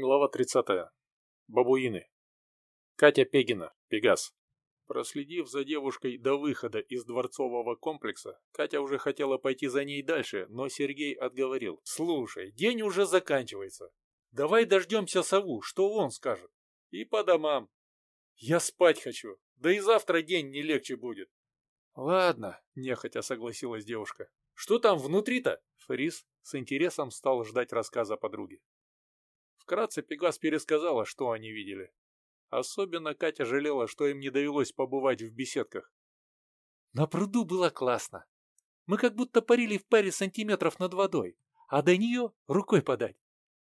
Глава 30. Бабуины. Катя Пегина, Пегас. Проследив за девушкой до выхода из дворцового комплекса, Катя уже хотела пойти за ней дальше, но Сергей отговорил. «Слушай, день уже заканчивается. Давай дождемся сову, что он скажет. И по домам. Я спать хочу, да и завтра день не легче будет». «Ладно», — нехотя согласилась девушка. «Что там внутри-то?» Фрис с интересом стал ждать рассказа подруги. Вкратце Пегас пересказала, что они видели. Особенно Катя жалела, что им не довелось побывать в беседках. На пруду было классно. Мы как будто парили в паре сантиметров над водой, а до нее рукой подать.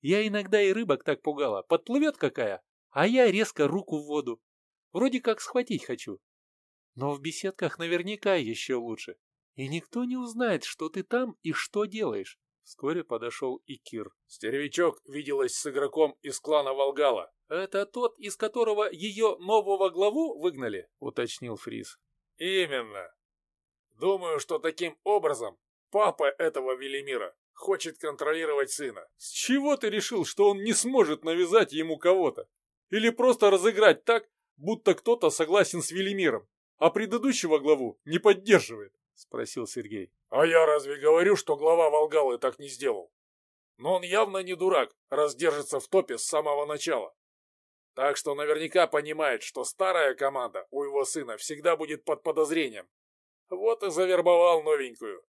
Я иногда и рыбок так пугала, подплывет какая, а я резко руку в воду. Вроде как схватить хочу. Но в беседках наверняка еще лучше. И никто не узнает, что ты там и что делаешь. Вскоре подошел и Кир. Стервячок виделась с игроком из клана Волгала. «Это тот, из которого ее нового главу выгнали?» — уточнил Фрис. «Именно. Думаю, что таким образом папа этого Велимира хочет контролировать сына». «С чего ты решил, что он не сможет навязать ему кого-то? Или просто разыграть так, будто кто-то согласен с Велимиром, а предыдущего главу не поддерживает?» — спросил Сергей. А я разве говорю, что глава Волгалы так не сделал? Но он явно не дурак, раз держится в топе с самого начала. Так что наверняка понимает, что старая команда у его сына всегда будет под подозрением. Вот и завербовал новенькую.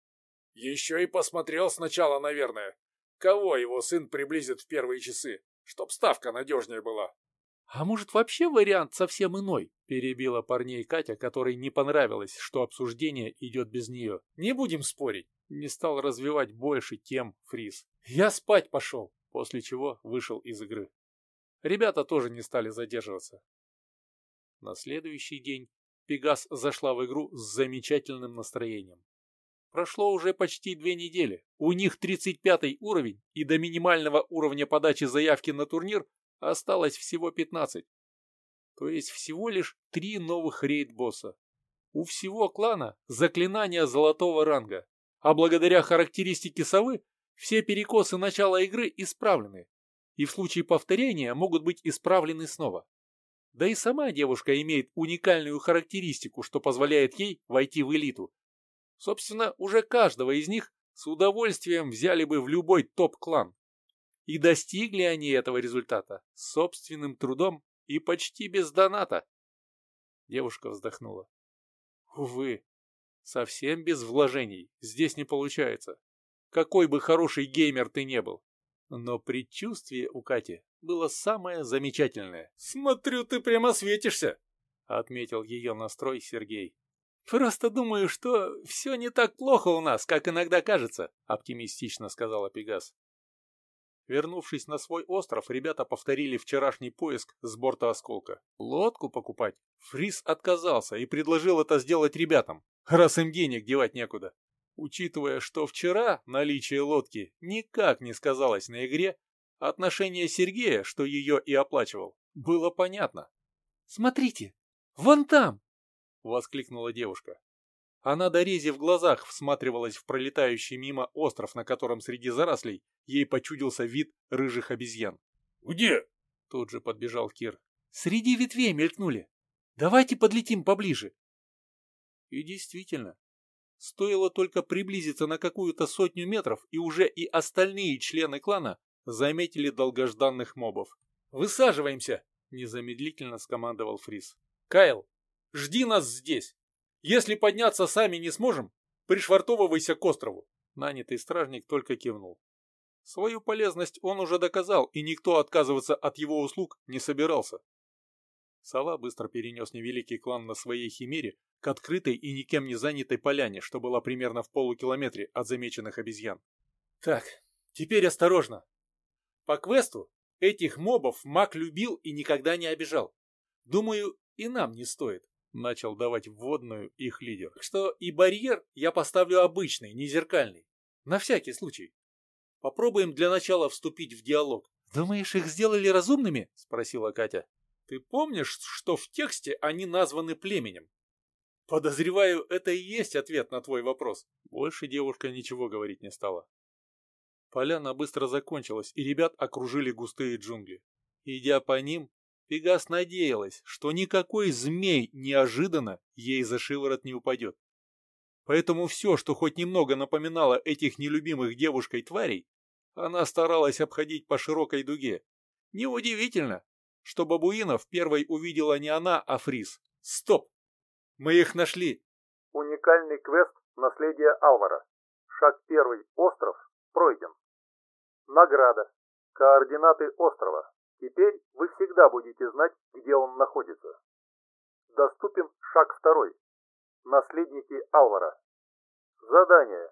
Еще и посмотрел сначала, наверное, кого его сын приблизит в первые часы, чтоб ставка надежнее была. «А может, вообще вариант совсем иной?» – перебила парней Катя, которой не понравилось, что обсуждение идет без нее. «Не будем спорить». Не стал развивать больше тем Фриз. «Я спать пошел», после чего вышел из игры. Ребята тоже не стали задерживаться. На следующий день Пегас зашла в игру с замечательным настроением. Прошло уже почти две недели. У них 35 уровень, и до минимального уровня подачи заявки на турнир осталось всего 15. То есть всего лишь три новых рейд-босса. У всего клана заклинания золотого ранга, а благодаря характеристике совы все перекосы начала игры исправлены, и в случае повторения могут быть исправлены снова. Да и сама девушка имеет уникальную характеристику, что позволяет ей войти в элиту. Собственно, уже каждого из них с удовольствием взяли бы в любой топ-клан. И достигли они этого результата собственным трудом и почти без доната. Девушка вздохнула. Увы, совсем без вложений здесь не получается. Какой бы хороший геймер ты не был. Но предчувствие у Кати было самое замечательное. «Смотрю, ты прямо светишься!» — отметил ее настрой Сергей. «Просто думаю, что все не так плохо у нас, как иногда кажется», — оптимистично сказала Пегас. Вернувшись на свой остров, ребята повторили вчерашний поиск с борта осколка. Лодку покупать Фрис отказался и предложил это сделать ребятам, раз им денег девать некуда. Учитывая, что вчера наличие лодки никак не сказалось на игре, отношение Сергея, что ее и оплачивал, было понятно. «Смотрите, вон там!» — воскликнула девушка. Она до рези в глазах всматривалась в пролетающий мимо остров, на котором среди зарослей ей почудился вид рыжих обезьян. «Где?» — тут же подбежал Кир. «Среди ветвей мелькнули. Давайте подлетим поближе». И действительно, стоило только приблизиться на какую-то сотню метров, и уже и остальные члены клана заметили долгожданных мобов. «Высаживаемся!» — незамедлительно скомандовал Фрис. «Кайл, жди нас здесь!» Если подняться сами не сможем, пришвартовывайся к острову. Нанятый стражник только кивнул. Свою полезность он уже доказал, и никто отказываться от его услуг не собирался. Сова быстро перенес невеликий клан на своей химере к открытой и никем не занятой поляне, что была примерно в полукилометре от замеченных обезьян. Так, теперь осторожно. По квесту этих мобов маг любил и никогда не обижал. Думаю, и нам не стоит. Начал давать вводную их лидер. Что и барьер я поставлю обычный, не зеркальный. На всякий случай. Попробуем для начала вступить в диалог. Думаешь, их сделали разумными? Спросила Катя. Ты помнишь, что в тексте они названы племенем? Подозреваю, это и есть ответ на твой вопрос. Больше девушка ничего говорить не стала. Поляна быстро закончилась, и ребят окружили густые джунгли. Идя по ним, Пегас надеялась, что никакой змей неожиданно ей за шиворот не упадет. Поэтому все, что хоть немного напоминало этих нелюбимых девушкой тварей, она старалась обходить по широкой дуге. Неудивительно, что бабуинов первой увидела не она, а Фрис. Стоп! Мы их нашли! Уникальный квест «Наследие Алвара». Шаг первый. Остров. Пройден. Награда. Координаты острова. Теперь вы всегда будете знать, где он находится. Доступен шаг второй. Наследники Алвара. Задание.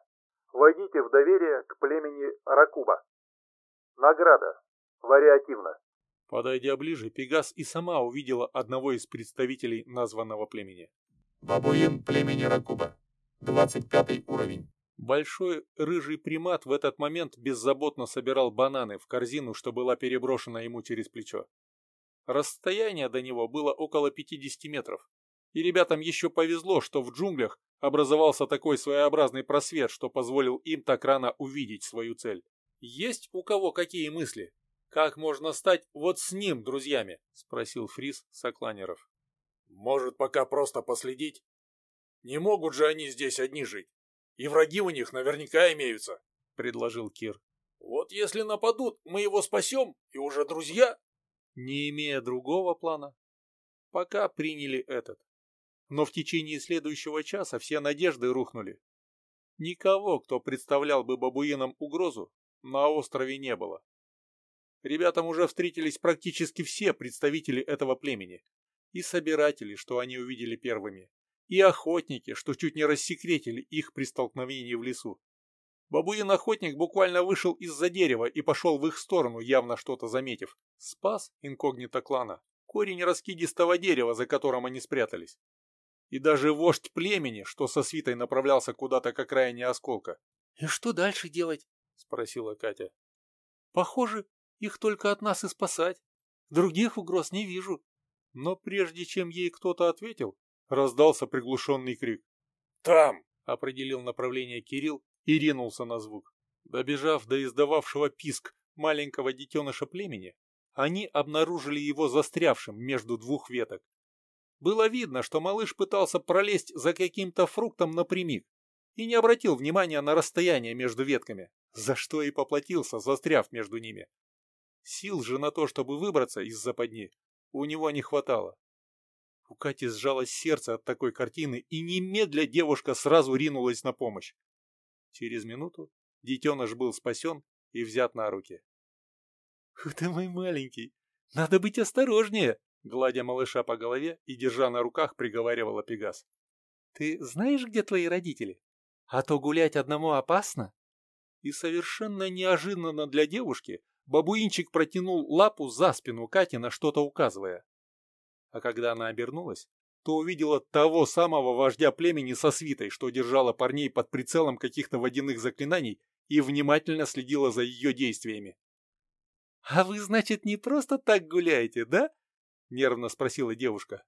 Войдите в доверие к племени Ракуба. Награда. Вариативно. Подойдя ближе, Пегас и сама увидела одного из представителей названного племени. Бабуин племени Ракуба. 25 уровень. Большой рыжий примат в этот момент беззаботно собирал бананы в корзину, что была переброшена ему через плечо. Расстояние до него было около 50 метров. И ребятам еще повезло, что в джунглях образовался такой своеобразный просвет, что позволил им так рано увидеть свою цель. «Есть у кого какие мысли? Как можно стать вот с ним друзьями?» – спросил Фрис Сокланеров. «Может, пока просто последить? Не могут же они здесь одни жить?» И враги у них наверняка имеются, — предложил Кир. Вот если нападут, мы его спасем, и уже друзья. Не имея другого плана, пока приняли этот. Но в течение следующего часа все надежды рухнули. Никого, кто представлял бы бабуинам угрозу, на острове не было. Ребятам уже встретились практически все представители этого племени. И собиратели, что они увидели первыми, и охотники, что чуть не рассекретили их при столкновении в лесу. Бабуин-охотник буквально вышел из-за дерева и пошел в их сторону, явно что-то заметив. Спас инкогнито клана корень раскидистого дерева, за которым они спрятались. И даже вождь племени, что со свитой направлялся куда-то к окраине осколка. «И что дальше делать?» — спросила Катя. «Похоже, их только от нас и спасать. Других угроз не вижу». Но прежде чем ей кто-то ответил, Раздался приглушенный крик. «Там!» — определил направление Кирилл и ринулся на звук. Добежав до издававшего писк маленького детеныша племени, они обнаружили его застрявшим между двух веток. Было видно, что малыш пытался пролезть за каким-то фруктом напрямик и не обратил внимания на расстояние между ветками, за что и поплатился, застряв между ними. Сил же на то, чтобы выбраться из западни, у него не хватало. У Кати сжалось сердце от такой картины, и немедля девушка сразу ринулась на помощь. Через минуту детеныш был спасен и взят на руки. «Ух ты мой маленький! Надо быть осторожнее!» Гладя малыша по голове и держа на руках, приговаривала Пегас. «Ты знаешь, где твои родители? А то гулять одному опасно!» И совершенно неожиданно для девушки бабуинчик протянул лапу за спину Кати, на что-то указывая. А когда она обернулась, то увидела того самого вождя племени со свитой, что держала парней под прицелом каких-то водяных заклинаний и внимательно следила за ее действиями. «А вы, значит, не просто так гуляете, да?» — нервно спросила девушка.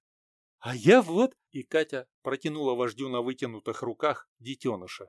«А я вот...» — и Катя протянула вождю на вытянутых руках детеныша.